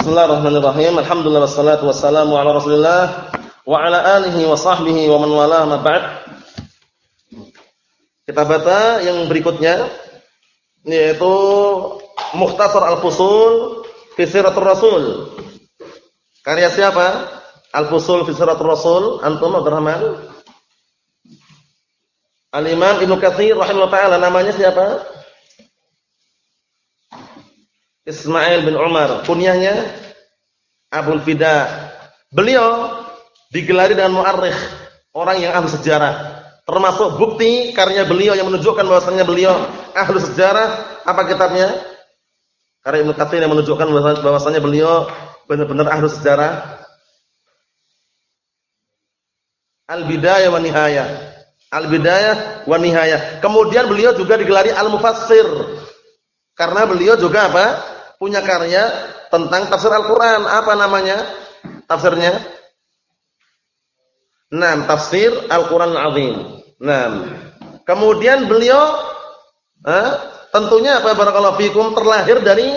Bismillahirrahmanirrahim. Alhamdulillah wassalatu wassalamu ala Rasulillah wa ala alihi wa sahbihi wa man wala ma ba'd. Kita baca yang berikutnya yaitu Mukhtasar Al-Fusul fi Siratul Rasul. Karya siapa? Al-Fusul fi Siratul Rasul. Antum Abdurrahman? Al-Imam Ibnu Katsir rahimahullah taala namanya siapa? Ismail bin Umar, kunyahnya Abul Fida. Beliau digelari dengan muarrikh, orang yang ahli sejarah. Termasuk bukti karya beliau yang menunjukkan bahwasanya beliau ahli sejarah apa kitabnya? Karya Ibnu Katsir yang menunjukkan bahwasanya beliau benar-benar ahli sejarah. Al-Bidayah wa Nihayah. Al-Bidayah wa Nihayah. Kemudian beliau juga digelari Al-Mufassir. Karena beliau juga apa? Punya karya tentang tafsir Al-Qur'an. Apa namanya? Tafsirnya? Naam, tafsir Al-Qur'an Al-Azim. Naam. Kemudian beliau eh, tentunya apa barakallahu fikum terlahir dari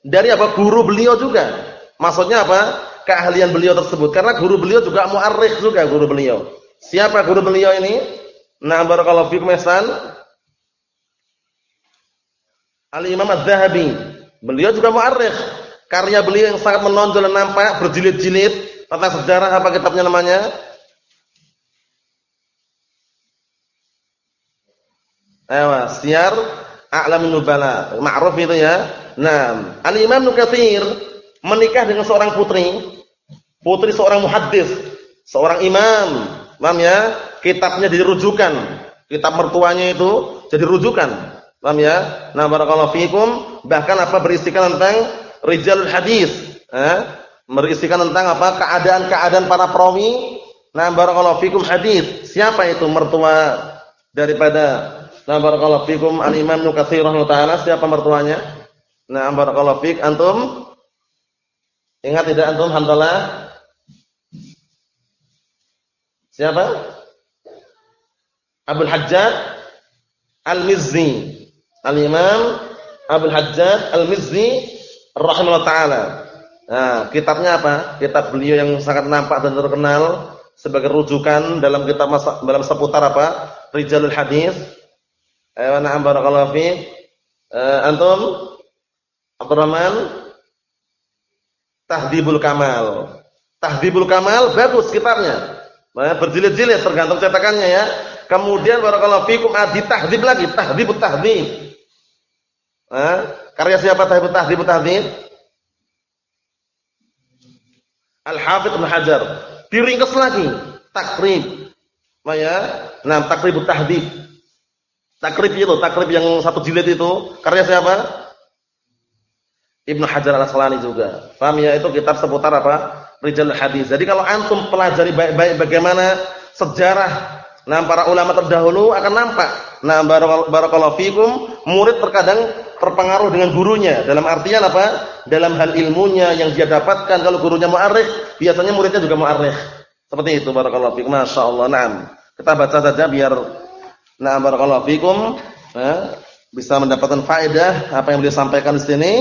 dari apa? Guru beliau juga. Maksudnya apa? Keahlian beliau tersebut. Karena guru beliau juga muarrikh juga guru beliau. Siapa guru beliau ini? Nah, barakallahu fikum ihsan. Al-Imam Az-Zahabi. Beliau juga muarrikh. Karya beliau yang sangat menonjol dan nampak berjilid-jilid tentang sejarah apa kitabnya namanya? Ayo, Syiar A'lamun Nubala. Ma'ruf itu ya. Nah, Al-Imam Nukathir menikah dengan seorang putri. Putri seorang muhaddis, seorang imam. Paham ya? kitabnya jadi rujukan. Kitab mertuanya itu jadi rujukan. Paham ya? Nah, barakallahu fikum, bahkan apa berisikan tentang rijalul hadis, eh? Berisikan tentang apa? keadaan-keadaan para perawi. Nah, barakallahu fikum hadis. Siapa itu mertua daripada Nah, barakallahu fikum al-Imam Nukatsir taala siapa mertuanya? Nah, barakallahu fik antum Ingat tidak antum hamdalah? Siapa? Abdul Hajjaj Al-Mizzi. Al-Imam Abdul Hajjaj Al-Mizzi rahimahullah taala. Nah, kitabnya apa? Kitab beliau yang sangat nampak dan terkenal sebagai rujukan dalam kitab masa, dalam seputar apa? Rijalul Hadis. Ayo na'am barakallahu fi. Uh, antum Abdurrahman Tahdibul Kamal. Tahdibul Kamal bagus kitabnya. Nah, berjilid-jilid tergantung cetakannya ya. Kemudian barakallahu fikum adi tahdib lagi, tahdibut tahdib. Eh, karya siapa tahdibut tahdibut tahdib? Al-Hafidz Ibnu Hajar. Diringkas lagi, takrib. Maya, nah takribut tahdib. Takrib itu, takrib yang satu jilid itu, karya siapa? Ibnu Hajar Al-Asqalani juga. Paham ya? Itu kitab seputar apa? Rijal hadis. Jadi kalau antum pelajari baik-baik bagaimana sejarah Nah, para ulama terdahulu akan nampak. Nah, barakallahu fikum, murid terkadang terpengaruh dengan gurunya. Dalam artian apa? Dalam hal ilmunya yang dia dapatkan. Kalau gurunya mu'arrikh, biasanya muridnya juga mu'arrikh. Seperti itu barakallahu fikum. Masyaallah. Naam. Kita baca saja biar nah barakallahu fikum, ya, bisa mendapatkan faedah apa yang beliau sampaikan di sini.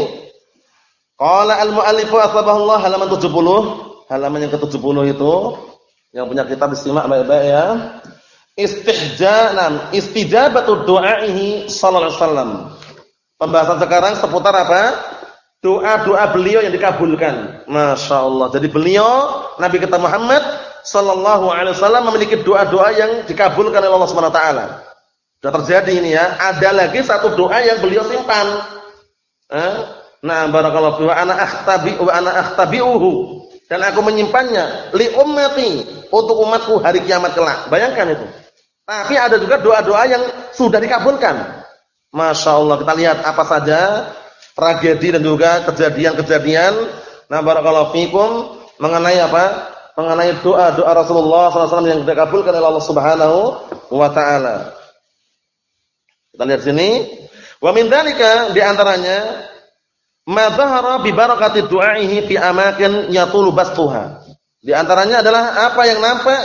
Qala al-mu'allifu asbahullah halaman 70. Halaman yang ke-70 itu yang punya kitab disimak baik-baik ya istihjanan istijabatu du'aihi sallallahu alaihi wasallam. Pembahasan sekarang seputar apa? Doa-doa beliau yang dikabulkan. Masya Allah. Jadi beliau Nabi kita Muhammad sallallahu alaihi wasallam memiliki doa-doa yang dikabulkan oleh Allah Subhanahu wa taala. Sudah terjadi ini ya. Ada lagi satu doa yang beliau simpan. Eh? Nah, barakallahu fi wa ana akhtabi wa ana akhtabiuhu dan aku menyimpannya li ummati untuk umatku hari kiamat kelak. Bayangkan itu. Tapi ada juga doa-doa yang sudah dikabulkan. Masya Allah kita lihat apa saja tragedi dan juga kejadian-kejadian. Nah barakallahu fikum mengenai apa? Mengenai doa-doa Rasulullah SAW yang dikabulkan oleh Allah Subhanahu wa taala. Kita lihat sini. Wa min dzalika di antaranya ma dhahara bi barakati du'aihi fi amakin yatulu bastuha. Di antaranya adalah apa yang nampak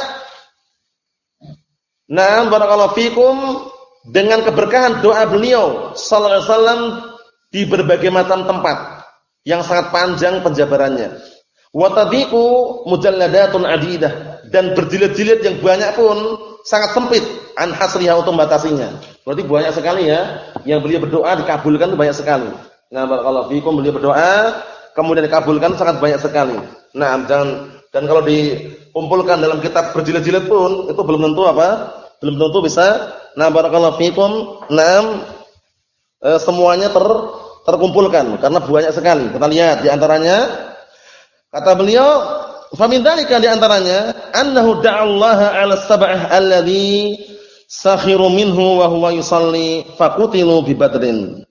Nah, barakallahu fikum dengan keberkahan doa beliau sallallahu alaihi wasallam di berbagai macam tempat. yang sangat panjang penjabarannya. Wa tadhiqu mujalladatun adidah dan berjilid-jilid yang banyak pun sangat sempit an hasriha untuk membatasinya. Berarti banyak sekali ya yang beliau berdoa dikabulkan itu banyak sekali. Nah, barakallahu fikum beliau berdoa kemudian dikabulkan sangat banyak sekali. Nah, dan dan kalau dikumpulkan dalam kitab berjilid-jilid pun itu belum tentu apa? Belum tentu bisa. Nah, barakallahu fikum. Nah, e, semuanya ter terkumpulkan karena banyak sekali. Kita lihat di antaranya kata beliau Famin dzalika di antaranya annahu da'allaha 'ala sab'ah alladhi sakhiru minhu wa huwa yusalli faqutilu bi badrin.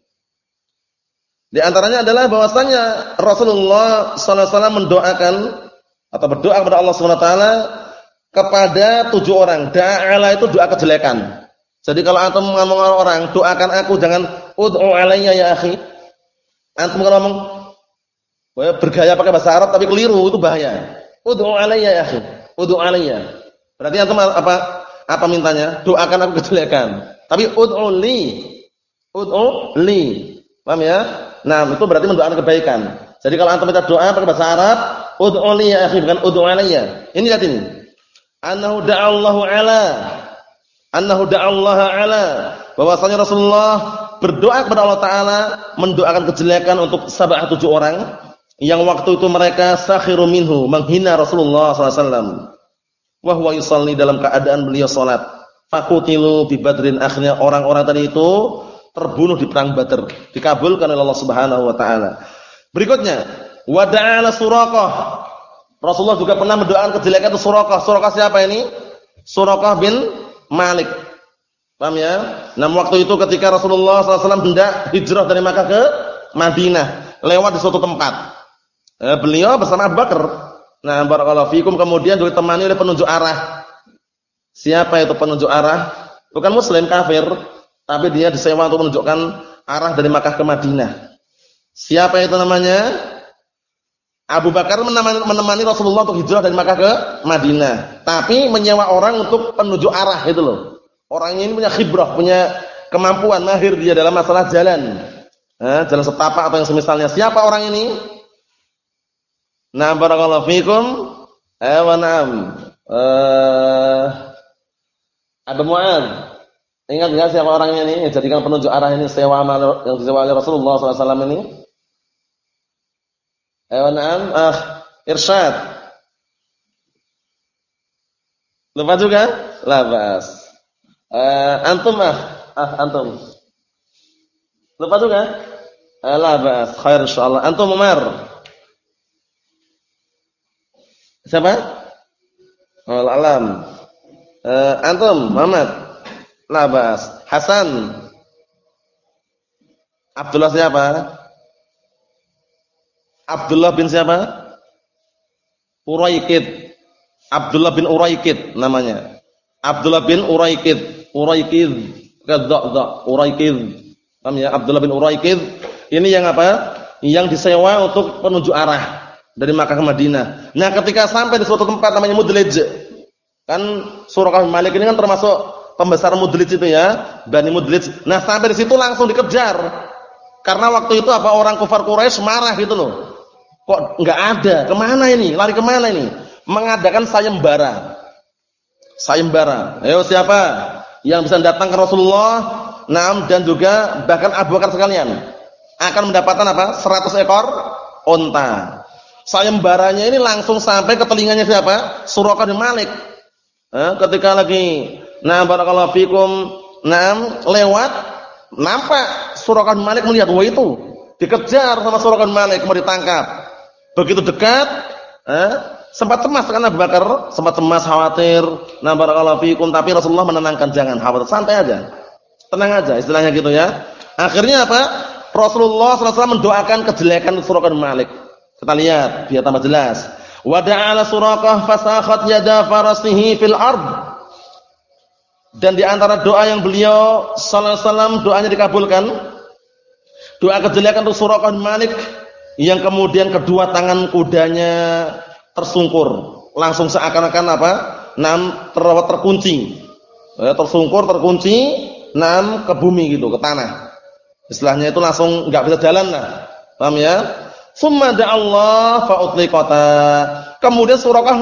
Di antaranya adalah bahwasanya Rasulullah sallallahu alaihi wasallam mendoakan atau berdoa kepada Allah Subhanahu wa taala kepada tujuh orang. Da'ala itu doa kejelekan. Jadi kalau antum ngomong orang, doakan aku jangan ud'u alayya ya akhi. Antum kalau ngomong bergaya pakai bahasa Arab tapi keliru itu bahaya. Ud'u alayya ya akhi. Ud'u alayya. Berarti antum apa apa mintanya? Doakan aku kejelekan. Tapi ud'u li. Ud'u li. Paham ya? Nah, itu berarti mendoakan kebaikan. Jadi kalau antum minta doa pakai bahasa Arab, ud'u li ya akhi bukan ud'u alayya. Ini lihat ini. Annahu da'allahu ala. Annahu da'allaha ala. Bahwasanya Rasulullah berdoa kepada Allah taala mendoakan kejelekan untuk sabah tujuh orang yang waktu itu mereka sakhiru minhu, menghina Rasulullah SAW. Wahwa yusalli dalam keadaan beliau salat. Fakutilu bi badrin akhirnya orang-orang tadi itu terbunuh di perang Badar, dikabulkan oleh Allah Subhanahu wa taala. Berikutnya, wa da'ala Suraqah. Rasulullah juga pernah mendoakan kejelekan itu Suraqah. Suraqah siapa ini? Suraqah bin Malik. Paham ya? Nah, waktu itu ketika Rasulullah SAW hendak hijrah dari Makkah ke Madinah, lewat di suatu tempat. Eh, beliau bersama Abu Bakar. Nah, barakallahu fikum kemudian ditemani oleh penunjuk arah. Siapa itu penunjuk arah? Bukan muslim kafir, tapi dia disewa untuk menunjukkan arah dari Makkah ke Madinah. Siapa itu namanya? Abu Bakar menemani, menemani Rasulullah untuk hijrah dari Makkah ke Madinah, tapi menyewa orang untuk penunjuk arah itu loh. Orang ini punya khibrah, punya kemampuan mahir dia dalam masalah jalan. Eh, jalan setapak atau yang semisalnya. Siapa orang ini? Nah, barakallahu fikum. Eh, wa na'am. Eh, Abu Mu'ad. Ingat enggak siapa orangnya ini? Jadikan penunjuk arah ini sewa yang disewa oleh Rasulullah SAW ini? Wa na'am. Ah, Irsyad. Lupa juga? Labas. Eh, antum ah. Ah, antum. Lupa juga? Eh, labas. Khair insyaallah. Antum Umar. Siapa? Oh, alam. Uh, antum Muhammad. Labas. Hasan. Abdullah siapa? Abdullah bin siapa? Uraikid. Abdullah bin Uraikid namanya. Abdullah bin Uraikid. Uraikid. Kadzak Uraikid. Paham ya? Abdullah bin Uraikid. Ini yang apa? Yang disewa untuk penunjuk arah dari Makkah ke Madinah. Nah, ketika sampai di suatu tempat namanya Mudlij. Kan Surah Malik ini kan termasuk pembesar Mudlij itu ya, Bani Mudlij. Nah, sampai di situ langsung dikejar. Karena waktu itu apa orang kufar Quraisy marah gitu loh. Kok enggak ada? Ke mana ini? Lari ke mana ini? Mengadakan sayembara. Sayembara. Ayo siapa yang bisa datang ke Rasulullah? Naam dan juga bahkan Abu Bakar sekalian akan mendapatkan apa? 100 ekor unta sayembaranya ini langsung sampai ke telinganya siapa? Suraqah bin Malik. Eh, ketika lagi nah barakallahu fikum, nah lewat nampak Suraqah bin Malik melihat wah itu dikejar sama Suraqah bin Malik mau ditangkap. Begitu dekat, eh, sempat cemas kan Abu Bakar, sempat cemas khawatir. Nah fikum, tapi Rasulullah menenangkan jangan khawatir, santai aja. Tenang aja istilahnya gitu ya. Akhirnya apa? Rasulullah SAW mendoakan kejelekan Suraqah bin Malik. Kita lihat biar tambah jelas. Wa da'ala Suraqah fasakhat yada farasihi fil ard. Dan di antara doa yang beliau sallallahu alaihi wasallam doanya dikabulkan. Doa kejelekan untuk Suraqah Malik yang kemudian kedua tangan kudanya tersungkur, langsung seakan-akan apa? Nam terawat terkunci. Ya, tersungkur, terkunci, nam ke bumi gitu, ke tanah. Istilahnya itu langsung enggak bisa jalan lah. Paham ya? Summa Allah fa utliqata. Kemudian Surakah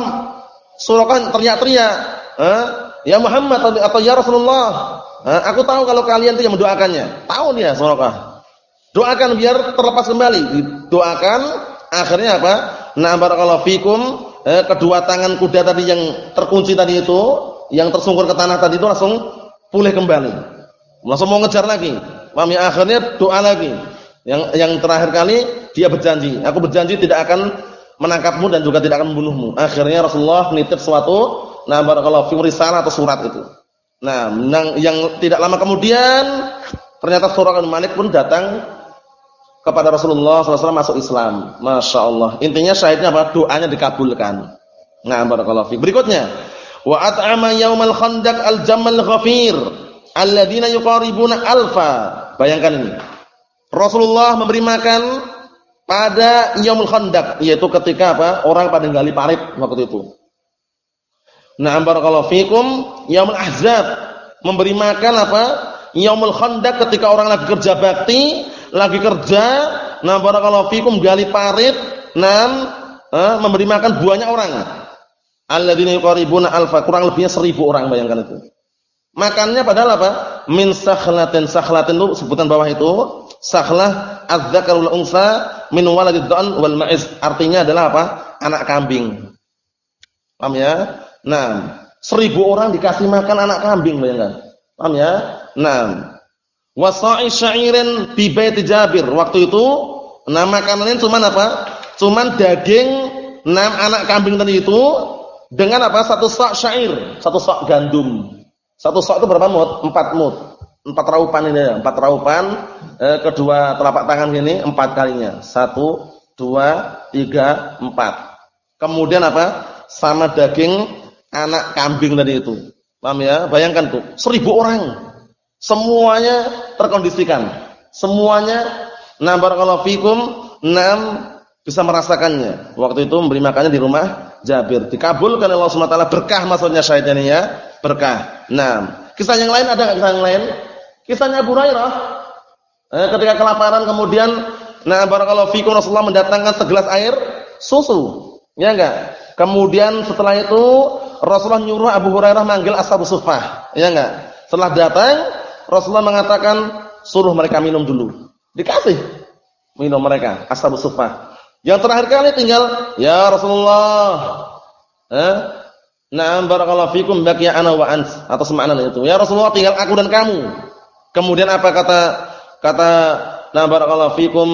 Surakah teriak-teriak, eh, "Ya Muhammad atau ya Rasulullah, eh, aku tahu kalau kalian itu yang mendoakannya." Tahu dia Surakah. Doakan biar terlepas kembali. Doakan akhirnya apa? Nah barakallahu fikum, eh, kedua tangan kuda tadi yang terkunci tadi itu, yang tersungkur ke tanah tadi itu langsung pulih kembali. Langsung mau ngejar lagi. Paham ya? Akhirnya doa lagi. Yang yang terakhir kali dia berjanji, aku berjanji tidak akan menangkapmu dan juga tidak akan membunuhmu. Akhirnya Rasulullah menitip suatu nah barakallahu fikum risalah atau surat itu. Nah, yang tidak lama kemudian ternyata Surah Al-Malik pun datang kepada Rasulullah SAW masuk Islam. Masya Allah. Intinya syahidnya apa? Doanya dikabulkan. Nah, barakallahu fiik. Berikutnya, wa at'ama yaumal khandaq al-jamal ghafir alladziina yuqaribuna alfa. Bayangkan ini. Rasulullah memberi makan pada yaumul khandaq, yaitu ketika apa? Orang pada gali parit waktu itu. Nah, barakallahu fiikum, yaumul ahzab memberi makan apa? Yaumul khandaq ketika orang lagi kerja bakti lagi kerja, nah barakallahu fikum gali parit, nam eh, memberi makan buahnya orang. Alladzina yuqaribuna alfa, kurang lebihnya seribu orang bayangkan itu. Makannya padahal apa? Min sakhlatin. Sakhlatin itu sebutan bawah itu, sakhlah adz-dzakarul unsa min waladid wal ma'iz. Artinya adalah apa? Anak kambing. Paham ya? Nah, seribu orang dikasih makan anak kambing bayangkan. Paham ya? Nah, wasa'i sya'irin bi baiti Jabir. Waktu itu nama makanannya cuma apa? Cuman daging enam anak kambing tadi itu dengan apa? Satu sak syair, satu sak gandum. Satu sak itu berapa mut? Empat mut. Empat raupan ini ya, empat raupan. Eh, kedua telapak tangan ini empat kalinya. Satu, dua, tiga, empat. Kemudian apa? Sama daging anak kambing tadi itu. Paham ya? Bayangkan tuh, seribu orang Semuanya terkondisikan. Semuanya nah barakallahu fikum enam bisa merasakannya. Waktu itu memberi makannya di rumah Jabir. Dikabulkan Allah taala berkah maksudnya syahidnya ini ya, berkah. Nah, kisah yang lain ada kisah yang lain? Kisahnya Abu Hurairah. Eh, ketika kelaparan kemudian nah barakallahu fikum Rasulullah mendatangkan segelas air susu. Ya enggak? Kemudian setelah itu Rasulullah nyuruh Abu Hurairah manggil Ashabus Suffah. Ya enggak? Setelah datang Rasulullah mengatakan suruh mereka minum dulu. Dikasih minum mereka ashabus suffah. Yang terakhir kali tinggal ya Rasulullah. Eh? Na'am barakallahu fikum baqiya ana wa ant atau semakna itu. Ya Rasulullah tinggal aku dan kamu. Kemudian apa kata kata na'am barakallahu fikum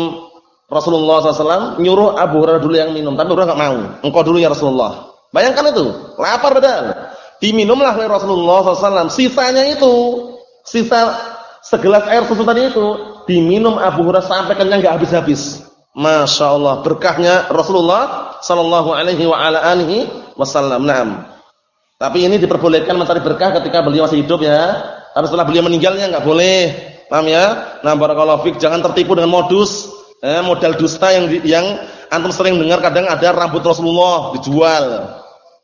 Rasulullah SAW nyuruh Abu Hurairah dulu yang minum, tapi Hurairah enggak mau. Engkau dulu ya Rasulullah. Bayangkan itu, lapar padahal. Diminumlah oleh Rasulullah SAW. Sisanya itu sisa segelas air susu tadi itu diminum Abu Hurairah sampai kenyang enggak habis-habis. Masya Allah berkahnya Rasulullah Sallallahu Alaihi Wasallam. Tapi ini diperbolehkan mencari berkah ketika beliau masih hidup ya. Harus setelah beliau meninggalnya enggak boleh. Paham ya? Nah barakallahu fik jangan tertipu dengan modus eh, modal dusta yang yang antum sering dengar kadang ada rambut Rasulullah dijual.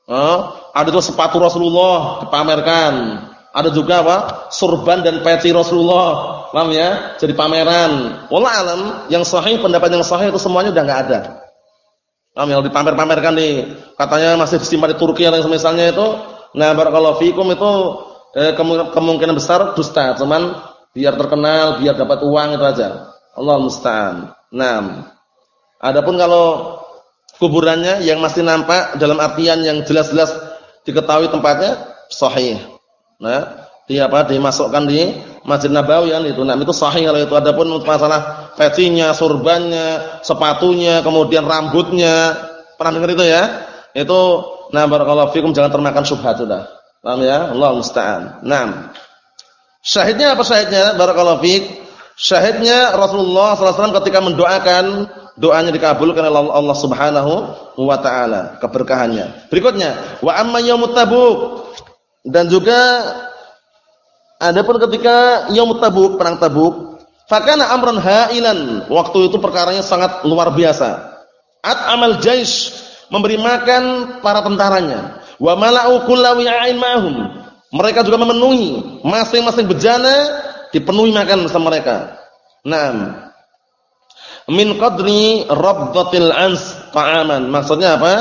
Eh, ada tuh sepatu Rasulullah dipamerkan. Ada juga apa? Surban dan peci Rasulullah. Paham ya? Jadi pameran. Wallah alam, yang sahih pendapat yang sahih itu semuanya udah enggak ada. Paham ya? Dipamer-pamerkan nih. Katanya masih disimpan di Turki atau misalnya itu. Nah, barakallahu fikum itu eh, kemungkinan besar dusta, cuman biar terkenal, biar dapat uang itu aja. Allah musta'an. Nah, adapun kalau kuburannya yang masih nampak dalam artian yang jelas-jelas diketahui tempatnya sahih. Nah, di apa dimasukkan di Masjid Nabawi kan itu. Nah, itu sahih kalau itu adapun masalah pecinya, surbannya, sepatunya, kemudian rambutnya, pernah dengar itu ya? Itu nah barakallahu fikum jangan termakan syubhat sudah. Paham ya? Allah musta'an. Naam. Syahidnya apa syahidnya? Barakallahu fik. Syahidnya Rasulullah SAW ketika mendoakan doanya dikabulkan oleh Allah Subhanahu wa taala, keberkahannya. Berikutnya, wa amma yaumut tabuk dan juga ada pun ketika Yaumut Tabuk, perang Tabuk, fakana amran hailan. Waktu itu perkaranya sangat luar biasa. At amal jais memberi makan para tentaranya. Wa mala'u kullu wi'ain ma'hum. Mereka juga memenuhi masing-masing bejana dipenuhi makan sama mereka. Naam. min qadri rabdatil ans ta'aman. Maksudnya apa?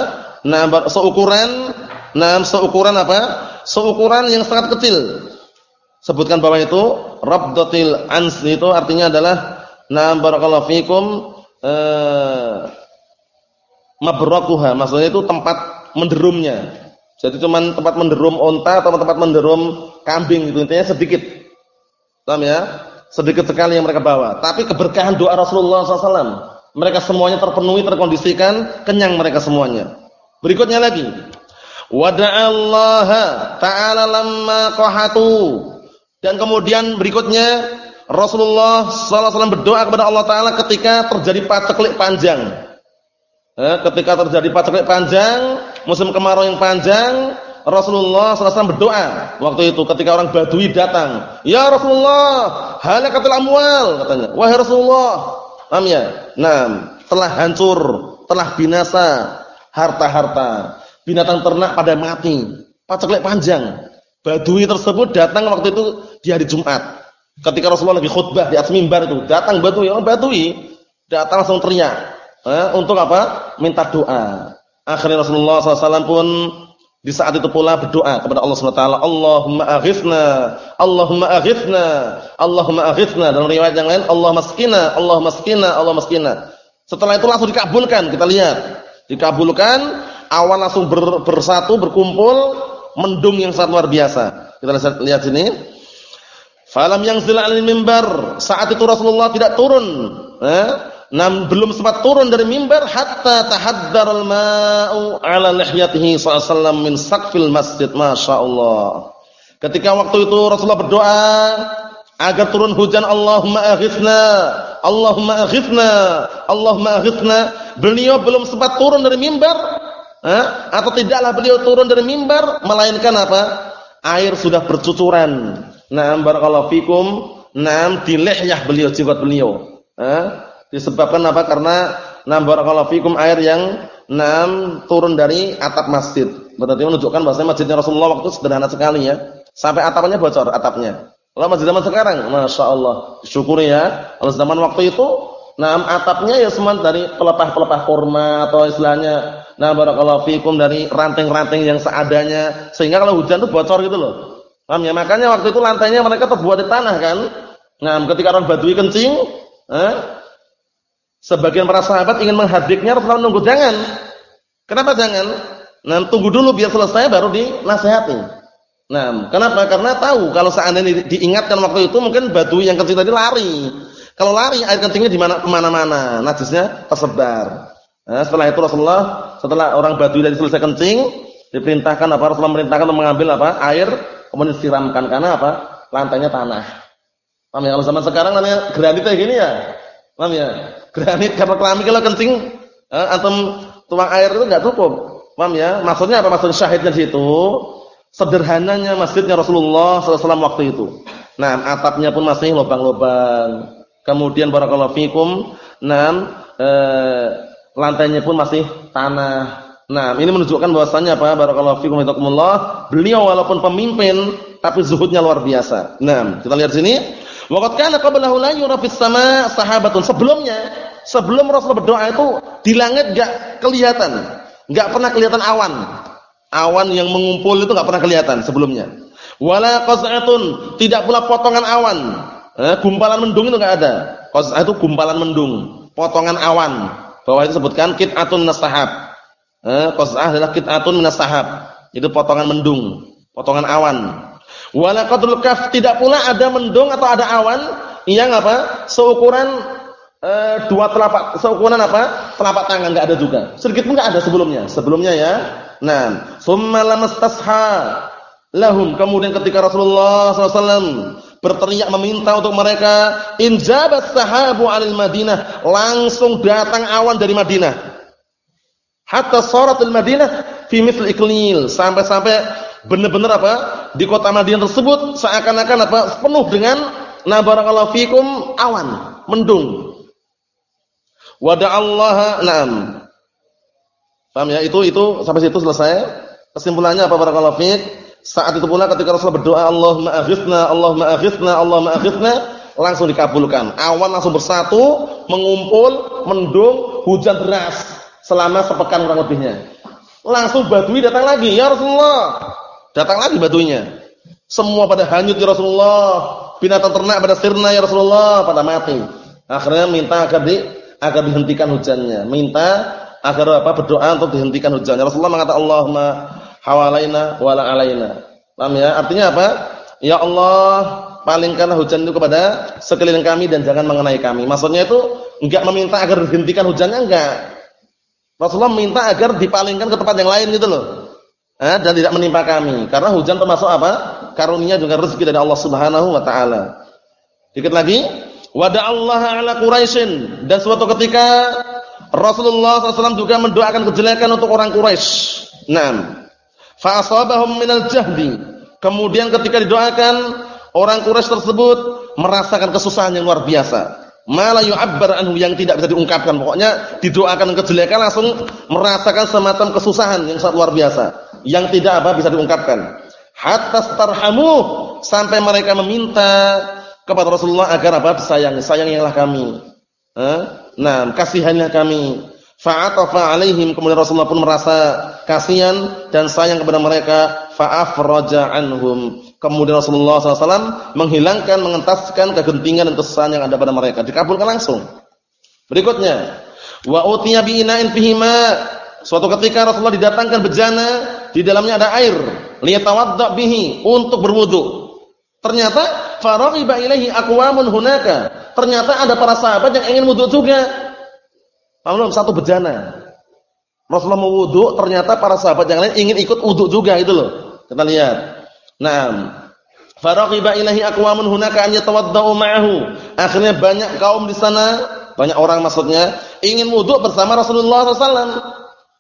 Nah, seukuran nah seukuran apa? Seukuran yang sangat kecil. Sebutkan bawah itu rabdatil ans itu artinya adalah nah barakallahu fikum eh mabrakuha. Maksudnya itu tempat menderumnya. Jadi cuma tempat menderum onta atau tempat menderum kambing itu intinya sedikit. Paham ya? Sedikit sekali yang mereka bawa. Tapi keberkahan doa Rasulullah SAW. Mereka semuanya terpenuhi, terkondisikan, kenyang mereka semuanya. Berikutnya lagi. Wada'allaha ta'ala lamma qahatu. Dan kemudian berikutnya Rasulullah SAW berdoa kepada Allah Ta'ala ketika terjadi paceklik panjang. Eh, ketika terjadi paceklik panjang, musim kemarau yang panjang, Rasulullah SAW berdoa waktu itu ketika orang Badui datang. Ya Rasulullah, halakatul amwal katanya. Wahai Rasulullah, paham ya? Nah, telah hancur, telah binasa harta-harta. Binatang ternak pada mati. Paceklik panjang. Badui tersebut datang waktu itu di hari Jumat. Ketika Rasulullah lagi khutbah di atas mimbar itu, datang Badui, orang Badui datang langsung teriak. Eh, untuk apa? Minta doa. Akhirnya Rasulullah SAW pun di saat itu pula berdoa kepada Allah SWT. Allahumma aghithna, Allahumma aghithna, Allahumma aghithna. Dalam riwayat yang lain, Allah maskina, Allah maskina, Allah maskina. Setelah itu langsung dikabulkan. Kita lihat. Dikabulkan, awan langsung ber, bersatu, berkumpul, mendung yang sangat luar biasa. Kita lihat sini. Falam yang zila mimbar. Saat itu Rasulullah tidak turun. Eh? Nam belum sempat turun dari mimbar hatta tahaddaral ma'u ala lihyatihi sallallahu min saqfil masjid. Masyaallah. Ketika waktu itu Rasulullah berdoa agar turun hujan Allahumma aghithna, Allahumma aghithna, Allahumma aghithna. Beliau belum sempat turun dari mimbar, eh? atau tidaklah beliau turun dari mimbar melainkan apa? Air sudah bercucuran. Naam barakallahu fikum. Naam di lihyah beliau, jibat beliau. Eh? Disebabkan apa? Karena nam barakallahu fikum air yang nam turun dari atap masjid. Berarti menunjukkan bahwasanya masjidnya Rasulullah waktu sederhana sekali ya. Sampai atapnya bocor atapnya. Kalau masjid zaman sekarang, masya Allah, syukuri ya. Kalau zaman waktu itu, nam atapnya ya semua dari pelepah-pelepah kurma atau istilahnya, nah barakallahu fikum dari ranting-ranting yang seadanya, sehingga kalau hujan tuh bocor gitu loh. Paham ya? Makanya waktu itu lantainya mereka terbuat di tanah kan. Nah, ketika orang Badui kencing, eh, Sebagian para sahabat ingin menghadiknya Rasulullah menunggu jangan. Kenapa jangan? Nah, tunggu dulu biar selesai baru dinasehati. Nah, kenapa? Karena tahu kalau seandainya diingatkan waktu itu mungkin batu yang kecil tadi lari. Kalau lari air kencingnya di mana ke mana-mana, najisnya tersebar. Nah, setelah itu Rasulullah setelah orang batu tadi selesai kencing, diperintahkan apa? Rasulullah merintahkan untuk mengambil apa? Air kemudian siramkan karena apa? Lantainya tanah. Paham ya? Kalau zaman sekarang namanya granit kayak gini ya. Paham ya? Granit karena keramik kalau kencing eh, antum tuang air itu enggak cukup. Paham ya? Maksudnya apa maksud syahidnya di situ? Sederhananya masjidnya Rasulullah SAW waktu itu. Nah, atapnya pun masih lubang-lubang. Kemudian barakallahu fikum, nah eh, lantainya pun masih tanah. Nah, ini menunjukkan bahwasannya apa? Barakallahu fikum wa Beliau walaupun pemimpin tapi zuhudnya luar biasa. Nah, kita lihat sini. Waqad kana qablahu la yura sama sahabatun. Sebelumnya, sebelum Rasul berdoa itu di langit enggak kelihatan. Enggak pernah kelihatan awan. Awan yang mengumpul itu enggak pernah kelihatan sebelumnya. Wala qaz'atun, tidak pula potongan awan. Eh, gumpalan mendung itu enggak ada. Qaz'ah itu gumpalan mendung, potongan awan. Bawah itu sebutkan qit'atun nasahab. Eh, qaz'ah adalah qit'atun minasahab. Itu potongan mendung, potongan awan. Wala qadrul kaf tidak pula ada mendung atau ada awan yang apa? Seukuran e, dua telapak seukuran apa? Telapak tangan enggak ada juga. Sedikit pun enggak ada sebelumnya. Sebelumnya ya. Nah, summa lamastasha lahum. Kemudian ketika Rasulullah SAW berteriak meminta untuk mereka, injabat sahabu alil Madinah, langsung datang awan dari Madinah. Hatta saratul Madinah fi mithl iklil, sampai-sampai benar-benar apa di kota Madinah tersebut seakan-akan apa penuh dengan na barakallahu fikum awan mendung. Wada Allah na'am. Paham ya? Itu itu sampai situ selesai. Kesimpulannya apa barakallahu fik saat itu pula ketika Rasul berdoa Allahumma aghithna Allahumma aghithna Allahumma aghithna langsung dikabulkan. Awan langsung bersatu, mengumpul, mendung, hujan deras selama sepekan kurang lebihnya. Langsung badui datang lagi, "Ya Rasulullah." Datang lagi baduinya. Semua pada hanyut ya Rasulullah. Binatang ternak pada sirna ya Rasulullah, pada mati. Akhirnya minta agar di agar dihentikan hujannya. Minta agar apa? Berdoa untuk dihentikan hujannya. Rasulullah mengatakan, "Allahumma hawalaina wala alaina." Paham ya? Artinya apa? Ya Allah, palingkanlah hujan itu kepada sekeliling kami dan jangan mengenai kami. Maksudnya itu enggak meminta agar dihentikan hujannya enggak. Rasulullah minta agar dipalingkan ke tempat yang lain gitu loh. Eh, dan tidak menimpa kami. Karena hujan termasuk apa? Karunia juga rezeki dari Allah Subhanahu wa taala. Dikit lagi, wada Allah ala Quraisyin dan suatu ketika Rasulullah SAW juga mendoakan kejelekan untuk orang Quraisy. Naam. Fa minal jahdi. Kemudian ketika didoakan orang Quraisy tersebut merasakan kesusahan yang luar biasa. Mala yu'abbar anhu yang tidak bisa diungkapkan. Pokoknya didoakan kejelekan langsung merasakan semacam kesusahan yang sangat luar biasa. Yang tidak apa bisa diungkapkan. Hatta starhamu sampai mereka meminta kepada Rasulullah agar apa sayang, sayangilah kami. Nah, kasihanilah kami. Fa'atafa alaihim kemudian Rasulullah pun merasa kasihan dan sayang kepada mereka. Fa'afraja anhum Kemudian Rasulullah SAW menghilangkan, mengentaskan kegentingan dan kesusahan yang ada pada mereka. Dikabulkan langsung. Berikutnya, wa utiya bi ina'in fihima. Suatu ketika Rasulullah didatangkan bejana, di dalamnya ada air, liyatawadda bihi untuk berwudu. Ternyata faraghiba ilaihi aqwamun hunaka. Ternyata ada para sahabat yang ingin wudu juga. Paham Satu bejana. Rasulullah mau wudu, ternyata para sahabat yang lain ingin ikut wudu juga itu loh. Kita lihat. Naam. Faraqiba ilahi aqwamun hunaka an yatawaddau ma'ahu. Akhirnya banyak kaum di sana, banyak orang maksudnya, ingin wudu bersama Rasulullah SAW.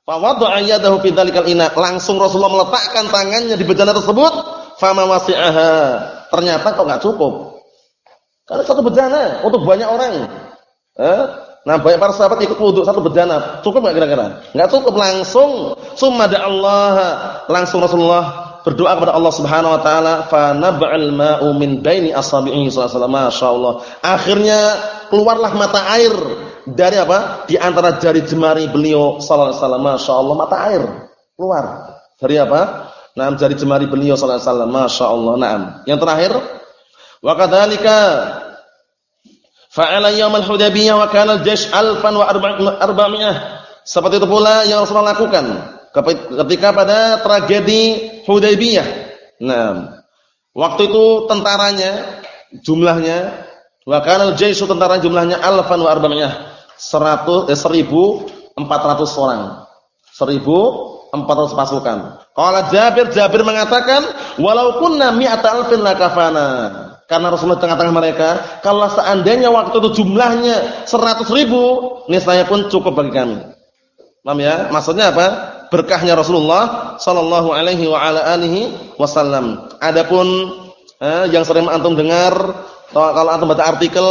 Fawadda'a yadahu fi dzalikal ina. Langsung Rasulullah meletakkan tangannya di bejana tersebut, fama wasi'aha. Ternyata kok enggak cukup. Karena satu bejana untuk banyak orang. Eh? Nah, banyak para sahabat ikut wudu satu bejana. Cukup enggak kira-kira? Enggak cukup langsung. Summa Allah. Langsung Rasulullah berdoa kepada Allah Subhanahu wa taala fa nab'al ma'u min baini asabi'i sallallahu masyaallah akhirnya keluarlah mata air dari apa di antara jari jemari beliau sallallahu alaihi wasallam mata air keluar dari apa nah jari jemari beliau sallallahu alaihi wasallam masyaallah na'am yang terakhir wa kadzalika fa'ala yaumul hudaybiyah wa kana al-jaysh alfan wa arba'mi'ah seperti itu pula yang Rasulullah lakukan ketika pada tragedi Hudaybiyah. Nah, waktu itu tentaranya jumlahnya wa kana al-jaishu tentara jumlahnya alfan wa arba'iyah 100 eh, 1400 orang. 1400 pasukan. Qala Jabir Jabir mengatakan walau kunna mi'ata alfin lakafana. Karena Rasulullah tengah-tengah mereka, kalau seandainya waktu itu jumlahnya 100 ribu, niscaya pun cukup bagi kami. Paham ya? Maksudnya apa? berkahnya Rasulullah sallallahu alaihi wa ala alihi wasallam. Adapun eh, yang sering antum dengar kalau antum baca artikel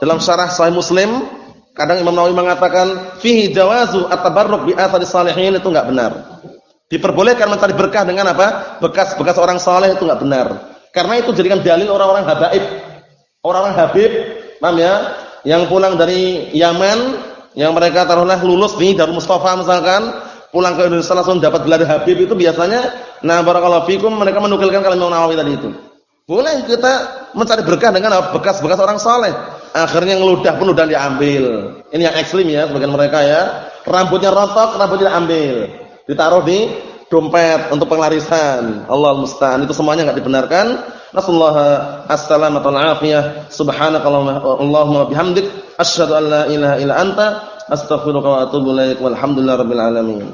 dalam syarah Sahih Muslim, kadang Imam Nawawi mengatakan fihi jawazu at-tabarruk bi athari salihin itu enggak benar. Diperbolehkan mencari berkah dengan apa? Bekas-bekas orang saleh itu enggak benar. Karena itu jadikan dalil orang-orang habaib. Orang-orang habib, paham ya? Yang pulang dari Yaman, yang mereka taruhlah lulus nih dari Mustafa misalkan, pulang ke Indonesia langsung dapat gelar Habib itu biasanya nah barakallahu fikum mereka menukilkan kalimat Nawawi tadi itu. Boleh kita mencari berkah dengan bekas-bekas orang saleh. Akhirnya ngeludah pun udah diambil. Ini yang ekstrim ya sebagian mereka ya. Rambutnya rontok, rambutnya diambil. Ditaruh di dompet untuk penglarisan. Allah musta'an. Itu semuanya enggak dibenarkan. Nasallahu assalamatu wal afiyah. Subhanakallahumma bihamdik asyhadu an la ilaha illa anta astaghfiruka wa atubu ilaik walhamdulillahi rabbil alamin